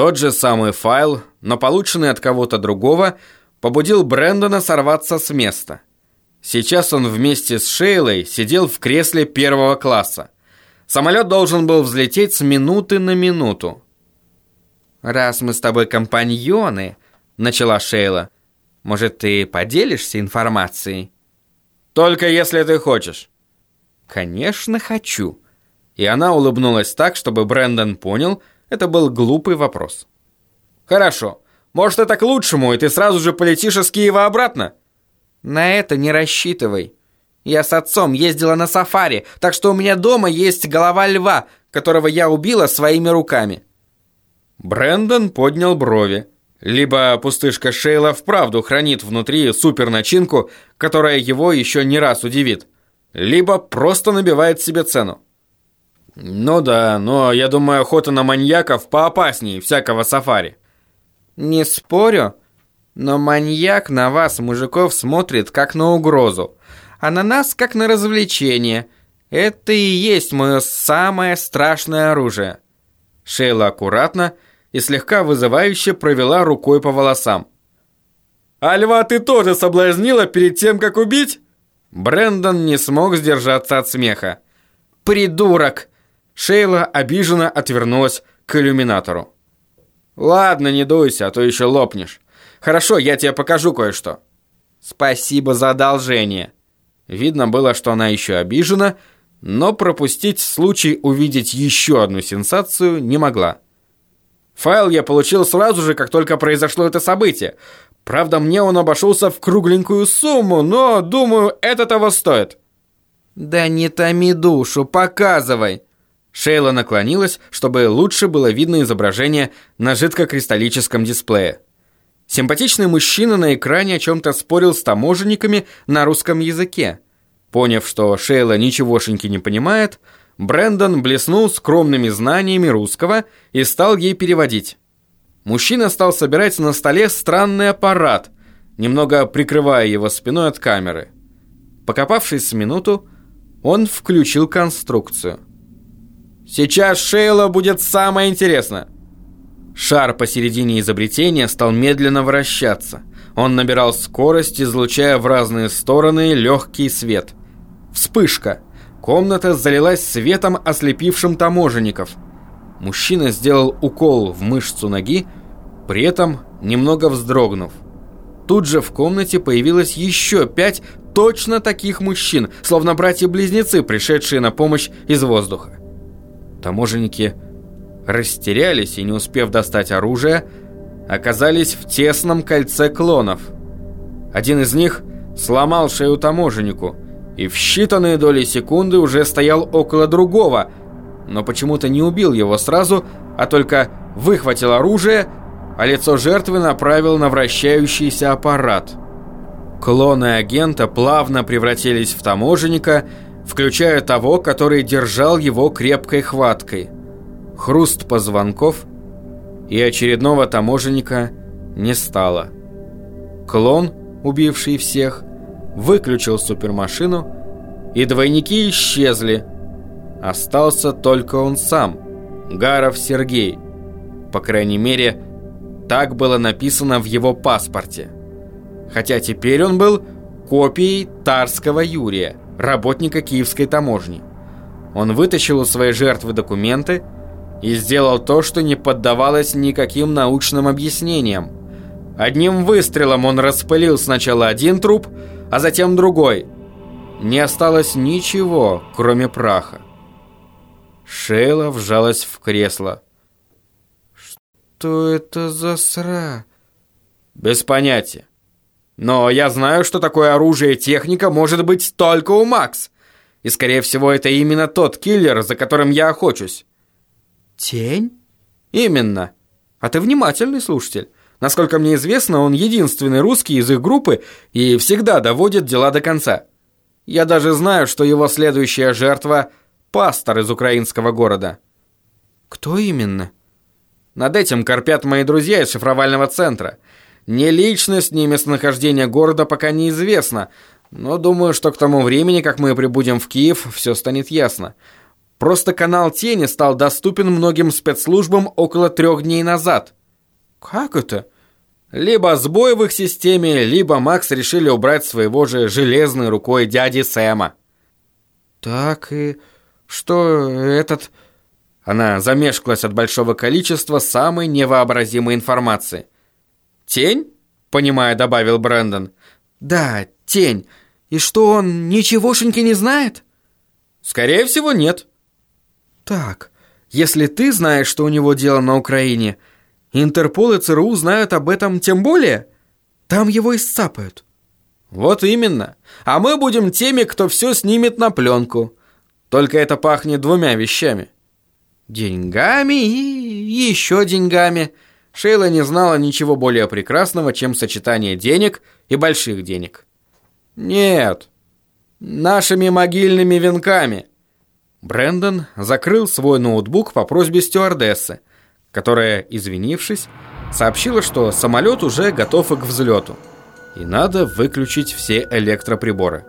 Тот же самый файл, но полученный от кого-то другого, побудил Брэндона сорваться с места. Сейчас он вместе с Шейлой сидел в кресле первого класса. Самолет должен был взлететь с минуты на минуту. «Раз мы с тобой компаньоны», — начала Шейла, «может, ты поделишься информацией?» «Только если ты хочешь». «Конечно, хочу». И она улыбнулась так, чтобы Брэндон понял, это был глупый вопрос. «Хорошо. Может, это к лучшему, и ты сразу же полетишь из Киева обратно?» На это не рассчитывай. Я с отцом ездила на сафари, так что у меня дома есть голова льва, которого я убила своими руками. Брендон поднял брови. Либо пустышка Шейла вправду хранит внутри суперначинку, которая его еще не раз удивит, либо просто набивает себе цену. Ну да, но я думаю, охота на маньяков поопаснее всякого сафари. Не спорю, но маньяк на вас, мужиков, смотрит как на угрозу, а на нас как на развлечение. Это и есть мое самое страшное оружие. Шейла аккуратно и слегка вызывающе провела рукой по волосам. «А льва ты тоже соблазнила перед тем, как убить?» Брендон не смог сдержаться от смеха. «Придурок!» Шейла обиженно отвернулась к иллюминатору. «Ладно, не дуйся, а то еще лопнешь. Хорошо, я тебе покажу кое-что». «Спасибо за одолжение». Видно было, что она еще обижена, но пропустить случай увидеть еще одну сенсацию не могла. Файл я получил сразу же, как только произошло это событие. Правда, мне он обошелся в кругленькую сумму, но, думаю, это того стоит. «Да не томи душу, показывай!» Шейла наклонилась, чтобы лучше было видно изображение на жидкокристаллическом дисплее. Симпатичный мужчина на экране о чем-то спорил с таможенниками на русском языке. Поняв, что Шейла ничегошеньки не понимает, Брэндон блеснул скромными знаниями русского и стал ей переводить. Мужчина стал собирать на столе странный аппарат, немного прикрывая его спиной от камеры. Покопавшись с минуту, он включил конструкцию. «Сейчас Шейла будет самое интересное!» Шар посередине изобретения стал медленно вращаться. Он набирал скорость, излучая в разные стороны легкий свет. Вспышка. Комната залилась светом, ослепившим таможенников. Мужчина сделал укол в мышцу ноги, при этом немного вздрогнув. Тут же в комнате появилось еще пять точно таких мужчин, словно братья-близнецы, пришедшие на помощь из воздуха. Таможенники растерялись и, не успев достать оружие, оказались в тесном кольце клонов. Один из них сломал шею таможеннику и в считанные доли секунды уже стоял около другого, но почему-то не убил его сразу, а только выхватил оружие, а лицо жертвы направил на вращающийся аппарат. Клоны агента плавно превратились в таможенника, включая того, который держал его крепкой хваткой – хруст позвонков, и очередного таможенника не стало. Клон, убивший всех, выключил супермашину, и двойники исчезли. Остался только он сам, Гаров Сергей. По крайней мере, так было написано в его паспорте. Хотя теперь он был копией Тарского Юрия, работника киевской таможни. Он вытащил у своей жертвы документы и сделал то, что не поддавалось никаким научным объяснениям. Одним выстрелом он распылил сначала один труп, а затем другой. Не осталось ничего, кроме праха. Шейла вжалась в кресло. «Что это за сра?» «Без понятия. Но я знаю, что такое оружие и техника может быть только у Макс. И, скорее всего, это именно тот киллер, за которым я охочусь. Тень? Именно. А ты внимательный слушатель. Насколько мне известно, он единственный русский из их группы и всегда доводит дела до конца. Я даже знаю, что его следующая жертва – пастор из украинского города. Кто именно? Над этим корпят мои друзья из шифровального центра. Ни личность, ни местонахождение города пока неизвестно, но думаю, что к тому времени, как мы прибудем в Киев, все станет ясно – Просто канал тени стал доступен многим спецслужбам около трех дней назад. Как это? Либо сбой в их системе, либо Макс решили убрать своего же железной рукой дяди Сэма. Так и что этот... Она замешкалась от большого количества самой невообразимой информации. «Тень?» — понимая, добавил Брэндон. «Да, тень. И что, он ничегошеньки не знает?» «Скорее всего, нет». «Так, если ты знаешь, что у него дело на Украине, Интерпол и ЦРУ знают об этом тем более. Там его и сцапают». «Вот именно. А мы будем теми, кто все снимет на пленку. Только это пахнет двумя вещами». «Деньгами и еще деньгами». Шейла не знала ничего более прекрасного, чем сочетание денег и больших денег. «Нет, нашими могильными венками». Брэндон закрыл свой ноутбук по просьбе стюардессы, которая, извинившись, сообщила, что самолет уже готов к взлету, и надо выключить все электроприборы.